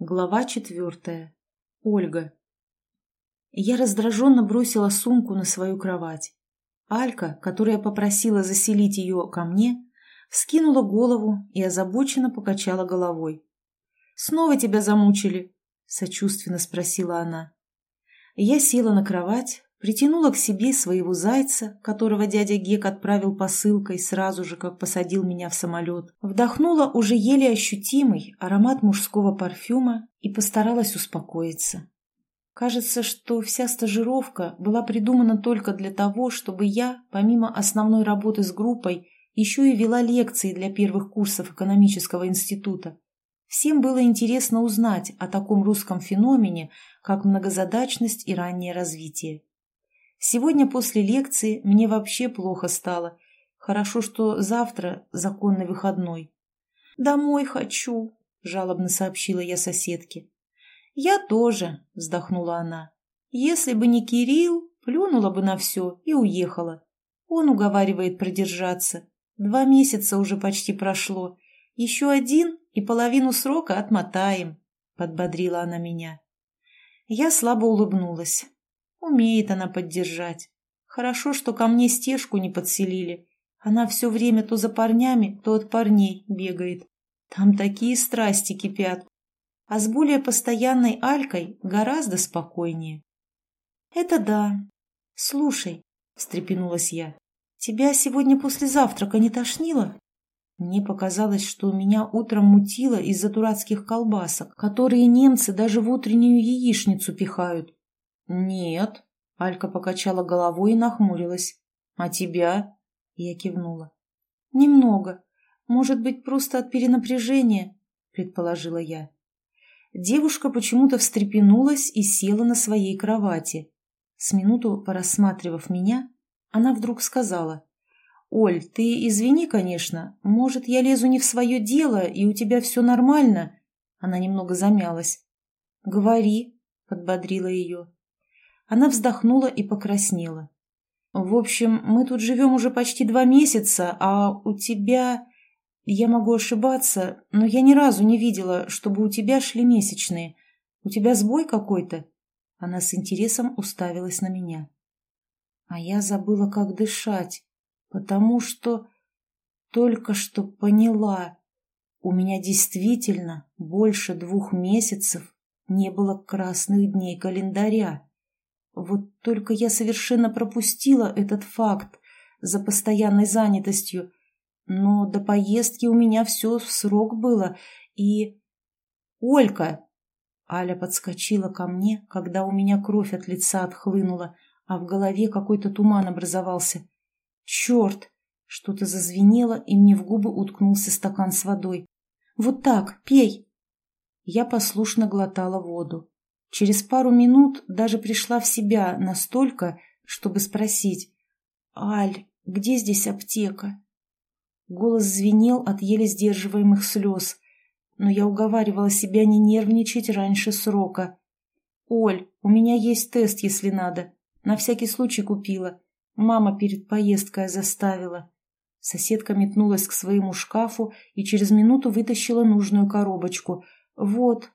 Глава четвертая. Ольга. Я раздраженно бросила сумку на свою кровать. Алька, которая попросила заселить ее ко мне, вскинула голову и озабоченно покачала головой. «Снова тебя замучили?» – сочувственно спросила она. Я села на кровать, притянула к себе своего зайца, которого дядя Гек отправил посылкой сразу же, как посадил меня в самолет, вдохнула уже еле ощутимый аромат мужского парфюма и постаралась успокоиться. Кажется, что вся стажировка была придумана только для того, чтобы я, помимо основной работы с группой, еще и вела лекции для первых курсов экономического института. Всем было интересно узнать о таком русском феномене, как многозадачность и раннее развитие. Сегодня после лекции мне вообще плохо стало. Хорошо, что завтра законный выходной. «Домой хочу», — жалобно сообщила я соседке. «Я тоже», — вздохнула она. «Если бы не Кирилл, плюнула бы на все и уехала. Он уговаривает продержаться. Два месяца уже почти прошло. Еще один и половину срока отмотаем», — подбодрила она меня. Я слабо улыбнулась. Умеет она поддержать. Хорошо, что ко мне стежку не подселили. Она все время то за парнями, то от парней бегает. Там такие страсти кипят. А с более постоянной Алькой гораздо спокойнее. Это да. Слушай, встрепенулась я, тебя сегодня после завтрака не тошнило? Мне показалось, что у меня утром мутило из-за дурацких колбасок, которые немцы даже в утреннюю яичницу пихают. «Нет», — Алька покачала головой и нахмурилась. «А тебя?» — я кивнула. «Немного. Может быть, просто от перенапряжения», — предположила я. Девушка почему-то встрепенулась и села на своей кровати. С минуту порассматривав меня, она вдруг сказала. «Оль, ты извини, конечно. Может, я лезу не в свое дело, и у тебя все нормально?» Она немного замялась. «Говори», — подбодрила ее. Она вздохнула и покраснела. «В общем, мы тут живем уже почти два месяца, а у тебя...» «Я могу ошибаться, но я ни разу не видела, чтобы у тебя шли месячные. У тебя сбой какой-то?» Она с интересом уставилась на меня. А я забыла, как дышать, потому что только что поняла. У меня действительно больше двух месяцев не было красных дней календаря. Вот только я совершенно пропустила этот факт за постоянной занятостью. Но до поездки у меня все в срок было, и... «Олька!» Аля подскочила ко мне, когда у меня кровь от лица отхлынула, а в голове какой-то туман образовался. «Черт!» Что-то зазвенело, и мне в губы уткнулся стакан с водой. «Вот так, пей!» Я послушно глотала воду. Через пару минут даже пришла в себя настолько, чтобы спросить «Аль, где здесь аптека?» Голос звенел от еле сдерживаемых слез, но я уговаривала себя не нервничать раньше срока. «Оль, у меня есть тест, если надо. На всякий случай купила. Мама перед поездкой заставила». Соседка метнулась к своему шкафу и через минуту вытащила нужную коробочку. «Вот,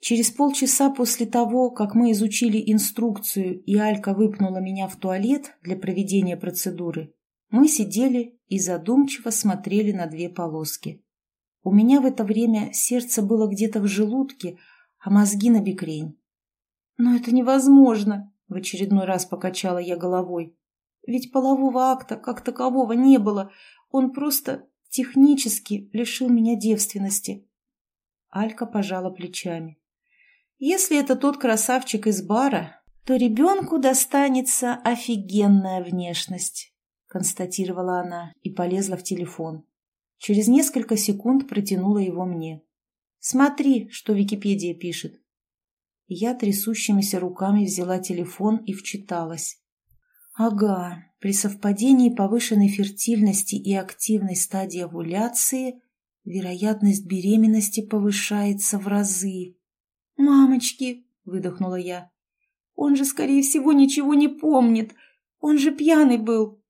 Через полчаса после того, как мы изучили инструкцию и Алька выпнула меня в туалет для проведения процедуры, мы сидели и задумчиво смотрели на две полоски. У меня в это время сердце было где-то в желудке, а мозги на бекрень. «Но это невозможно!» — в очередной раз покачала я головой. «Ведь полового акта как такового не было, он просто технически лишил меня девственности». Алька пожала плечами. Если это тот красавчик из бара, то ребенку достанется офигенная внешность, констатировала она и полезла в телефон. Через несколько секунд протянула его мне. Смотри, что Википедия пишет. Я трясущимися руками взяла телефон и вчиталась. Ага, при совпадении повышенной фертильности и активной стадии овуляции вероятность беременности повышается в разы. «Мамочки!» — выдохнула я. «Он же, скорее всего, ничего не помнит. Он же пьяный был».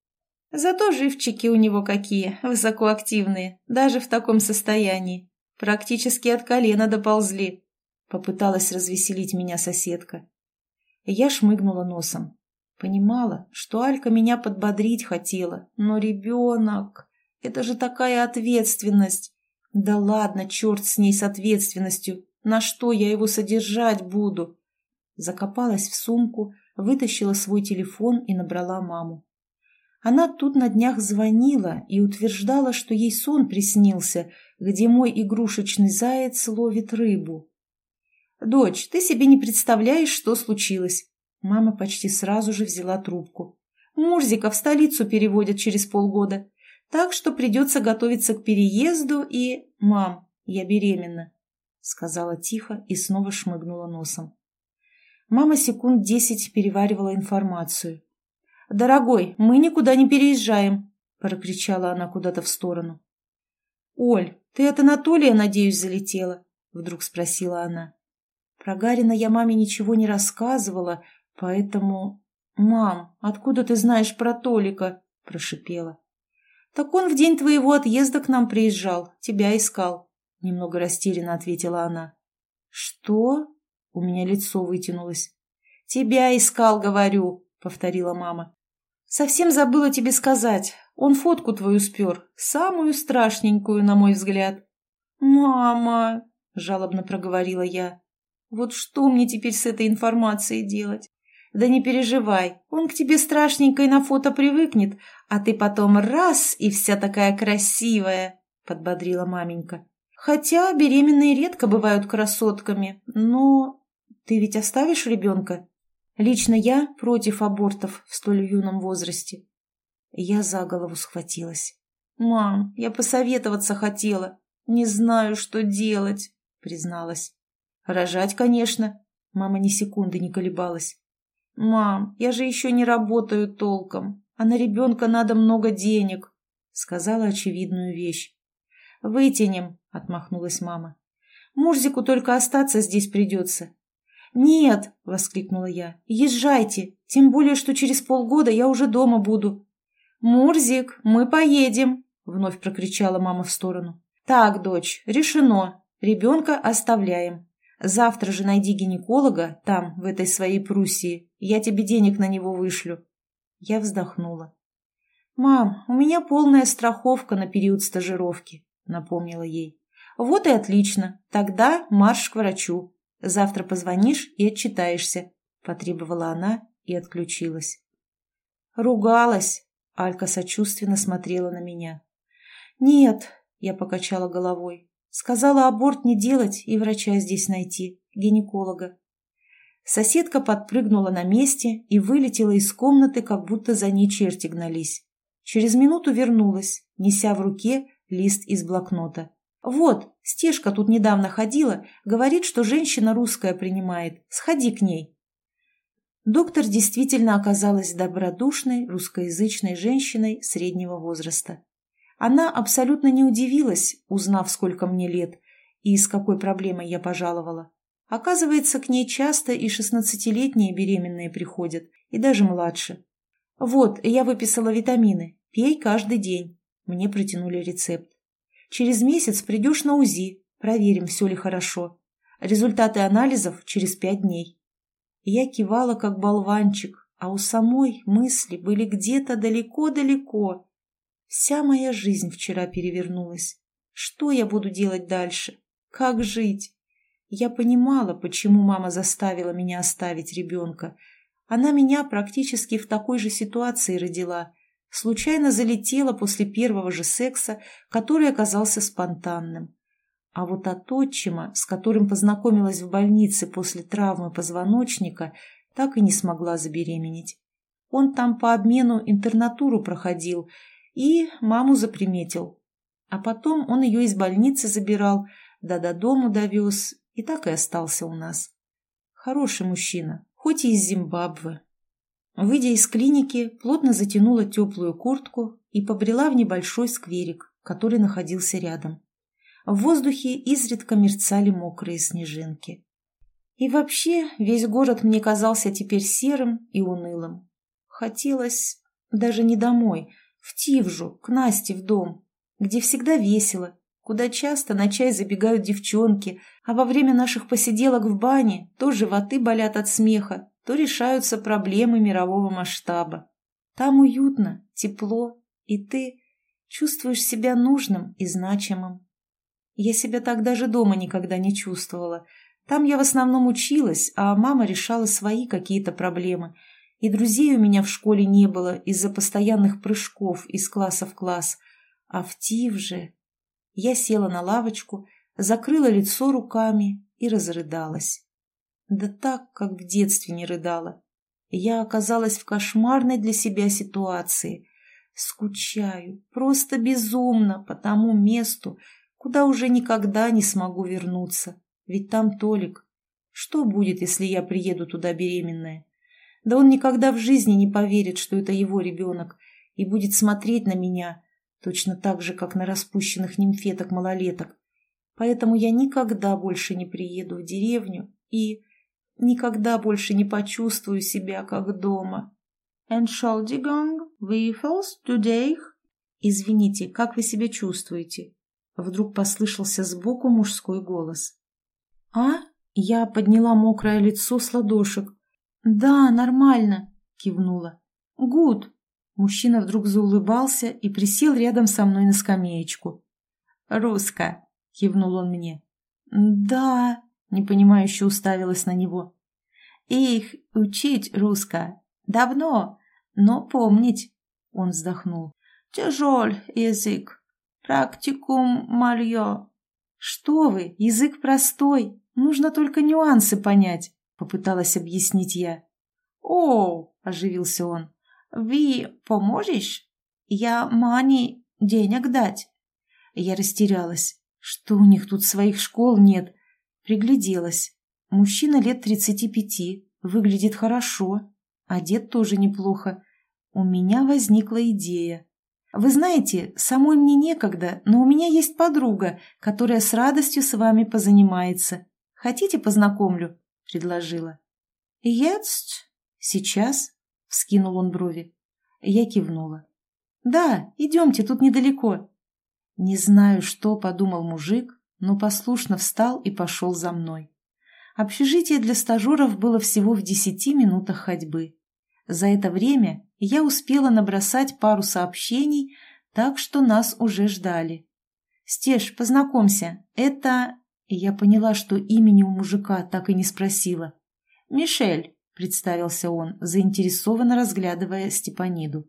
«Зато живчики у него какие, высокоактивные, даже в таком состоянии», — Практически от колена доползли. Попыталась развеселить меня соседка. Я шмыгнула носом. Понимала, что Алька меня подбодрить хотела, но ребенок... Это же такая ответственность. Да ладно, черт с ней с ответственностью. На что я его содержать буду? Закопалась в сумку, вытащила свой телефон и набрала маму. Она тут на днях звонила и утверждала, что ей сон приснился, где мой игрушечный заяц ловит рыбу. «Дочь, ты себе не представляешь, что случилось!» Мама почти сразу же взяла трубку. «Мурзика в столицу переводят через полгода, так что придется готовиться к переезду и...» «Мам, я беременна», — сказала тихо и снова шмыгнула носом. Мама секунд десять переваривала информацию. «Дорогой, мы никуда не переезжаем», — прокричала она куда-то в сторону. «Оль, ты от Анатолия, надеюсь, залетела?» — вдруг спросила она. Про Гарина я маме ничего не рассказывала, поэтому... «Мам, откуда ты знаешь про Толика?» – прошипела. «Так он в день твоего отъезда к нам приезжал, тебя искал», – немного растерянно ответила она. «Что?» – у меня лицо вытянулось. «Тебя искал, говорю», – повторила мама. «Совсем забыла тебе сказать. Он фотку твою спер, самую страшненькую, на мой взгляд». «Мама!» – жалобно проговорила я. Вот что мне теперь с этой информацией делать? Да не переживай, он к тебе страшненько на фото привыкнет, а ты потом раз и вся такая красивая, подбодрила маменька. Хотя беременные редко бывают красотками, но... Ты ведь оставишь ребенка? Лично я против абортов в столь юном возрасте. Я за голову схватилась. «Мам, я посоветоваться хотела. Не знаю, что делать», — призналась. «Рожать, конечно». Мама ни секунды не колебалась. «Мам, я же еще не работаю толком, а на ребенка надо много денег», — сказала очевидную вещь. «Вытянем», — отмахнулась мама. «Мурзику только остаться здесь придется». «Нет», — воскликнула я, — «езжайте, тем более, что через полгода я уже дома буду». «Мурзик, мы поедем», — вновь прокричала мама в сторону. «Так, дочь, решено. Ребенка оставляем. Завтра же найди гинеколога там, в этой своей Пруссии. Я тебе денег на него вышлю». Я вздохнула. «Мам, у меня полная страховка на период стажировки», — напомнила ей. «Вот и отлично. Тогда марш к врачу. Завтра позвонишь и отчитаешься», — потребовала она и отключилась. «Ругалась», — Алька сочувственно смотрела на меня. «Нет», — я покачала головой, Сказала аборт не делать и врача здесь найти, гинеколога. Соседка подпрыгнула на месте и вылетела из комнаты, как будто за ней черти гнались. Через минуту вернулась, неся в руке лист из блокнота. «Вот, Стежка тут недавно ходила, говорит, что женщина русская принимает. Сходи к ней». Доктор действительно оказалась добродушной русскоязычной женщиной среднего возраста. Она абсолютно не удивилась, узнав, сколько мне лет и с какой проблемой я пожаловала. Оказывается, к ней часто и шестнадцатилетние беременные приходят, и даже младше. Вот, я выписала витамины. Пей каждый день. Мне протянули рецепт. Через месяц придешь на УЗИ, проверим, все ли хорошо. Результаты анализов через пять дней. Я кивала, как болванчик, а у самой мысли были где-то далеко-далеко. Вся моя жизнь вчера перевернулась. Что я буду делать дальше? Как жить? Я понимала, почему мама заставила меня оставить ребенка. Она меня практически в такой же ситуации родила. Случайно залетела после первого же секса, который оказался спонтанным. А вот от отчима, с которым познакомилась в больнице после травмы позвоночника, так и не смогла забеременеть. Он там по обмену интернатуру проходил – и маму заприметил. А потом он ее из больницы забирал, да до дому довез, и так и остался у нас. Хороший мужчина, хоть и из Зимбабве. Выйдя из клиники, плотно затянула теплую куртку и побрела в небольшой скверик, который находился рядом. В воздухе изредка мерцали мокрые снежинки. И вообще весь город мне казался теперь серым и унылым. Хотелось даже не домой, в Тивжу, к Насте в дом, где всегда весело, куда часто на чай забегают девчонки, а во время наших посиделок в бане то животы болят от смеха, то решаются проблемы мирового масштаба. Там уютно, тепло, и ты чувствуешь себя нужным и значимым. Я себя так даже дома никогда не чувствовала. Там я в основном училась, а мама решала свои какие-то проблемы. И друзей у меня в школе не было из-за постоянных прыжков из класса в класс. А в ТИВ же... Я села на лавочку, закрыла лицо руками и разрыдалась. Да так, как в детстве не рыдала. Я оказалась в кошмарной для себя ситуации. Скучаю, просто безумно по тому месту, куда уже никогда не смогу вернуться. Ведь там Толик. Что будет, если я приеду туда беременная? Да он никогда в жизни не поверит, что это его ребенок, и будет смотреть на меня, точно так же, как на распущенных нимфеток-малолеток. Поэтому я никогда больше не приеду в деревню и никогда больше не почувствую себя как дома. Entschuldigung, wie fühlst du dich? Извините, как вы себя чувствуете? Вдруг послышался сбоку мужской голос. «А?» Я подняла мокрое лицо с ладошек. «Да, нормально», — кивнула. «Гуд». Мужчина вдруг заулыбался и присел рядом со мной на скамеечку. «Русско», — кивнул он мне. «Да», — непонимающе уставилась на него. «Их учить русско. Давно, но помнить», — он вздохнул. «Тяжел язык. «Практикум малье». «Что вы, язык простой, нужно только нюансы понять», — попыталась объяснить я. «О!» — оживился он. «Ви поможешь? Я Мани денег дать». Я растерялась. Что у них тут своих школ нет? Пригляделась. Мужчина лет тридцати пяти, выглядит хорошо, одет тоже неплохо. У меня возникла идея. Вы знаете, самой мне некогда, но у меня есть подруга, которая с радостью с вами позанимается. Хотите, познакомлю?» – предложила. «Jetzt?» «Сейчас?» – вскинул он брови. Я кивнула. «Да, идемте, тут недалеко». Не знаю, что подумал мужик, но послушно встал и пошел за мной. Общежитие для стажеров было всего в десяти минутах ходьбы. За это время я успела набросать пару сообщений, так что нас уже ждали. «Стеж, познакомься, это...» Я поняла, что имени у мужика так и не спросила. «Мишель», — представился он, заинтересованно разглядывая Степаниду.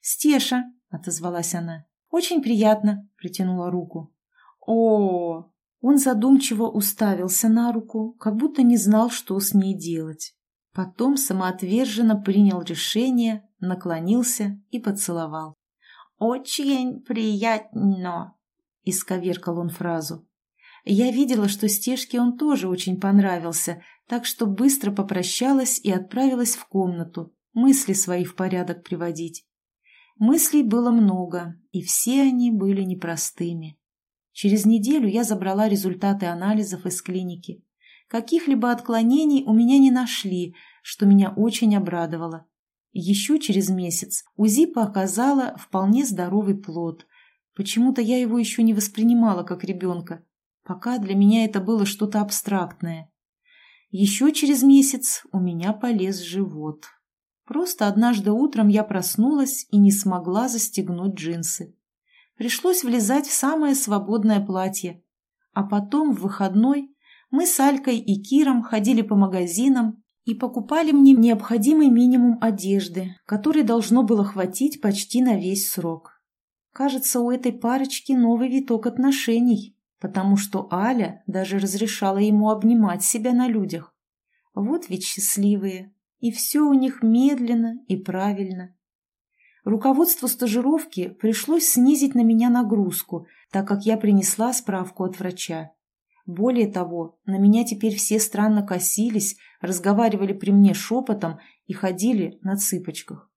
«Стеша», — отозвалась она. «Очень приятно», — протянула руку. О Он задумчиво уставился на руку, как будто не знал, что с ней делать. Потом самоотверженно принял решение, наклонился и поцеловал. «Очень приятно!» — исковеркал он фразу. Я видела, что Стежке он тоже очень понравился, так что быстро попрощалась и отправилась в комнату, мысли свои в порядок приводить. Мыслей было много, и все они были непростыми. Через неделю я забрала результаты анализов из клиники. Каких-либо отклонений у меня не нашли, что меня очень обрадовало. Еще через месяц УЗИ показала вполне здоровый плод. Почему-то я его еще не воспринимала как ребенка. Пока для меня это было что-то абстрактное. Еще через месяц у меня полез живот. Просто однажды утром я проснулась и не смогла застегнуть джинсы. Пришлось влезать в самое свободное платье. А потом в выходной мы с Алькой и Киром ходили по магазинам и покупали мне необходимый минимум одежды, который должно было хватить почти на весь срок. Кажется, у этой парочки новый виток отношений, потому что Аля даже разрешала ему обнимать себя на людях. Вот ведь счастливые, и все у них медленно и правильно. Руководству стажировки пришлось снизить на меня нагрузку, так как я принесла справку от врача. Более того, на меня теперь все странно косились, разговаривали при мне шепотом и ходили на цыпочках.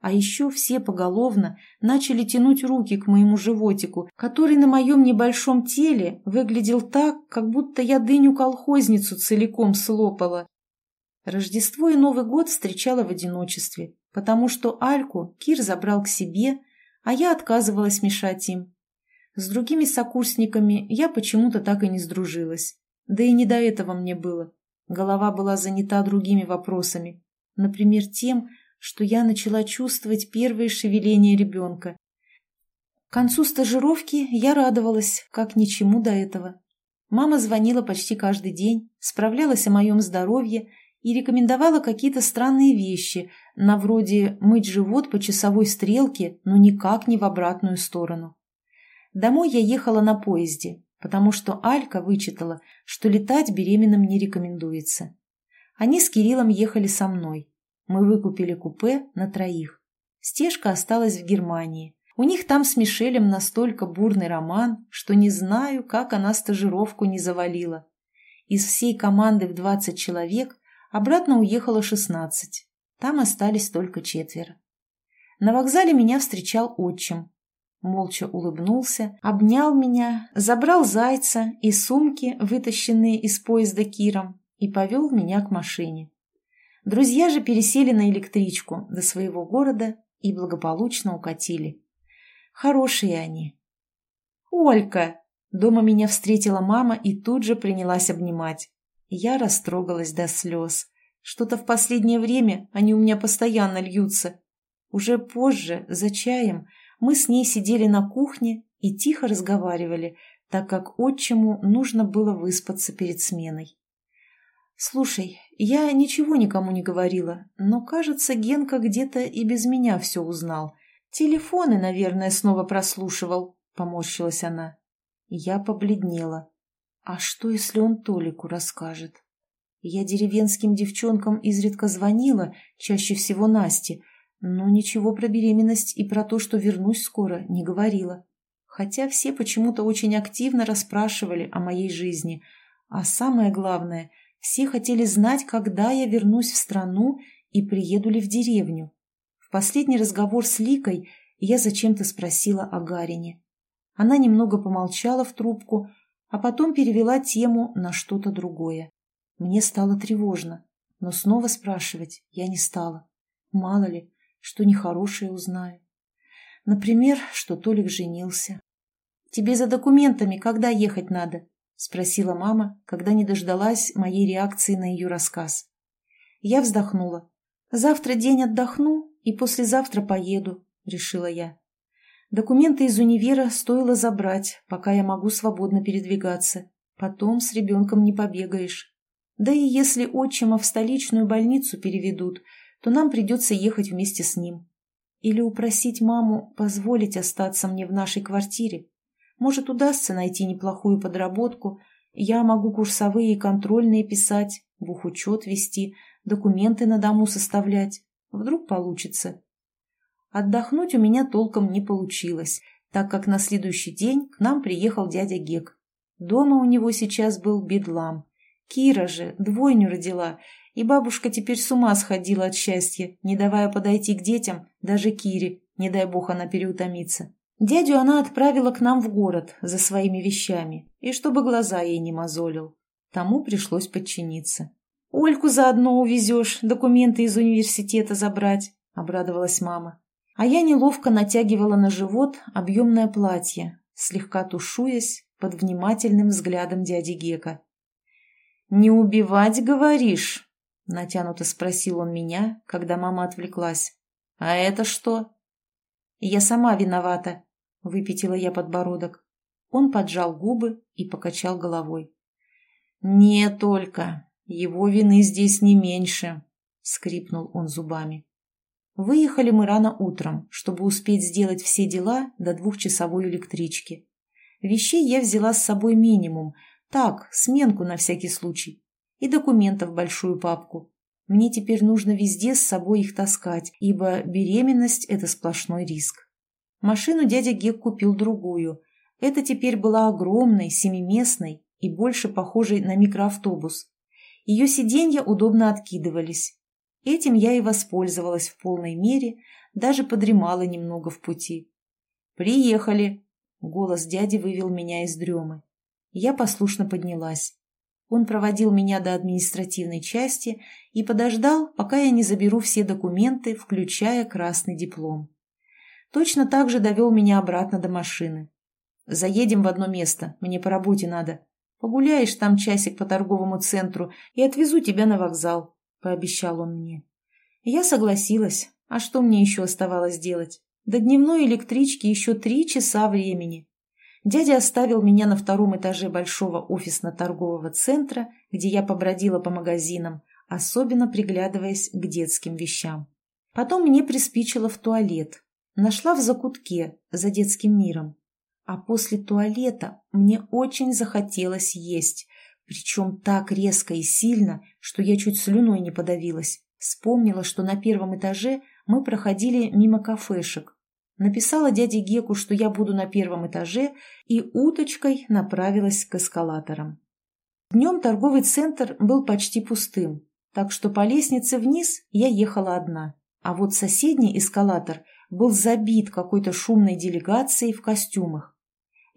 А еще все поголовно начали тянуть руки к моему животику, который на моем небольшом теле выглядел так, как будто я дыню-колхозницу целиком слопала. Рождество и Новый год встречала в одиночестве, потому что Альку Кир забрал к себе, а я отказывалась мешать им. С другими сокурсниками я почему-то так и не сдружилась. Да и не до этого мне было. Голова была занята другими вопросами. Например, тем, что я начала чувствовать первые шевеления ребенка. К концу стажировки я радовалась, как ничему до этого. Мама звонила почти каждый день, справлялась о моем здоровье и рекомендовала какие-то странные вещи, на вроде мыть живот по часовой стрелке, но никак не в обратную сторону. Домой я ехала на поезде, потому что Алька вычитала, что летать беременным не рекомендуется. Они с Кириллом ехали со мной. Мы выкупили купе на троих. Стежка осталась в Германии. У них там с Мишелем настолько бурный роман, что не знаю, как она стажировку не завалила. Из всей команды в 20 человек обратно уехало 16. Там остались только четверо. На вокзале меня встречал отчим, молча улыбнулся, обнял меня, забрал зайца и сумки, вытащенные из поезда Киром, и повел меня к машине. Друзья же пересели на электричку до своего города и благополучно укатили. Хорошие они. «Олька!» Дома меня встретила мама и тут же принялась обнимать. Я растрогалась до слез. Что-то в последнее время они у меня постоянно льются. Уже позже, за чаем, мы с ней сидели на кухне и тихо разговаривали, так как отчиму нужно было выспаться перед сменой. «Слушай, я ничего никому не говорила, но, кажется, Генка где-то и без меня все узнал. Телефоны, наверное, снова прослушивал», — поморщилась она. Я побледнела. «А что, если он Толику расскажет?» Я деревенским девчонкам изредка звонила, чаще всего Насте, — но ничего про беременность и про то, что вернусь скоро, не говорила. Хотя все почему-то очень активно расспрашивали о моей жизни. А самое главное, все хотели знать, когда я вернусь в страну и приеду ли в деревню. В последний разговор с Ликой я зачем-то спросила о Гарине. Она немного помолчала в трубку, а потом перевела тему на что-то другое. Мне стало тревожно, но снова спрашивать я не стала. Мало ли, что нехорошее узнаю. Например, что Толик женился. «Тебе за документами когда ехать надо?» — спросила мама, когда не дождалась моей реакции на ее рассказ. Я вздохнула. «Завтра день отдохну и послезавтра поеду», — решила я. Документы из универа стоило забрать, пока я могу свободно передвигаться. Потом с ребенком не побегаешь. Да и если отчима в столичную больницу переведут, то нам придется ехать вместе с ним. Или упросить маму позволить остаться мне в нашей квартире. Может, удастся найти неплохую подработку. Я могу курсовые и контрольные писать, бухучет вести, документы на дому составлять. Вдруг получится. Отдохнуть у меня толком не получилось, так как на следующий день к нам приехал дядя Гек. Дома у него сейчас был бедлам. Кира же двойню родила, и бабушка теперь с ума сходила от счастья, не давая подойти к детям, даже Кире, не дай бог она переутомится. Дядю она отправила к нам в город за своими вещами, и чтобы глаза ей не мозолил. Тому пришлось подчиниться. «Ольку заодно увезешь, документы из университета забрать», — обрадовалась мама. А я неловко натягивала на живот объемное платье, слегка тушуясь под внимательным взглядом дяди Гека. «Не убивать, говоришь?» — натянуто спросил он меня, когда мама отвлеклась. «А это что?» «Я сама виновата», — выпятила я подбородок. Он поджал губы и покачал головой. «Не только. Его вины здесь не меньше», — скрипнул он зубами. Выехали мы рано утром, чтобы успеть сделать все дела до двухчасовой электрички. Вещей я взяла с собой минимум, так, сменку на всякий случай и документов большую папку. Мне теперь нужно везде с собой их таскать, ибо беременность – это сплошной риск. Машину дядя Гек купил другую. Это теперь была огромной, семиместной и больше похожей на микроавтобус. Ее сиденья удобно откидывались. Этим я и воспользовалась в полной мере, даже подремала немного в пути. «Приехали!» — голос дяди вывел меня из дремы. Я послушно поднялась. Он проводил меня до административной части и подождал, пока я не заберу все документы, включая красный диплом. Точно так же довел меня обратно до машины. Заедем в одно место, мне по работе надо. Погуляешь там часик по торговому центру и отвезу тебя на вокзал», — пообещал он мне. Я согласилась. А что мне еще оставалось делать? До дневной электрички еще три часа времени. Дядя оставил меня на втором этаже большого офисно-торгового центра, где я побродила по магазинам, особенно приглядываясь к детским вещам. Потом мне приспичило в туалет. Нашла в закутке, за детским миром. А после туалета мне очень захотелось есть, причем так резко и сильно, что я чуть слюной не подавилась. Вспомнила, что на первом этаже мы проходили мимо кафешек. Написала дяде Геку, что я буду на первом этаже, и уточкой направилась к эскалаторам. Днем торговый центр был почти пустым, так что по лестнице вниз я ехала одна, а вот соседний эскалатор был забит какой-то шумной делегацией в костюмах.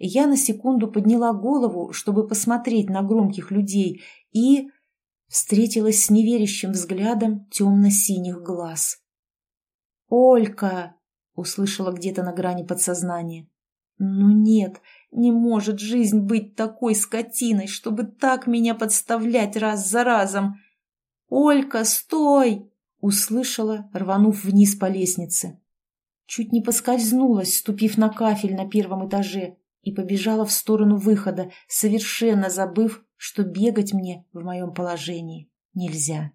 Я на секунду подняла голову, чтобы посмотреть на громких людей, и встретилась с неверящим взглядом темно-синих глаз. «Олька!» — услышала где-то на грани подсознания. «Ну нет, не может жизнь быть такой скотиной, чтобы так меня подставлять раз за разом!» «Олька, стой!» — услышала, рванув вниз по лестнице. Чуть не поскользнулась, ступив на кафель на первом этаже, и побежала в сторону выхода, совершенно забыв, что бегать мне в моем положении нельзя.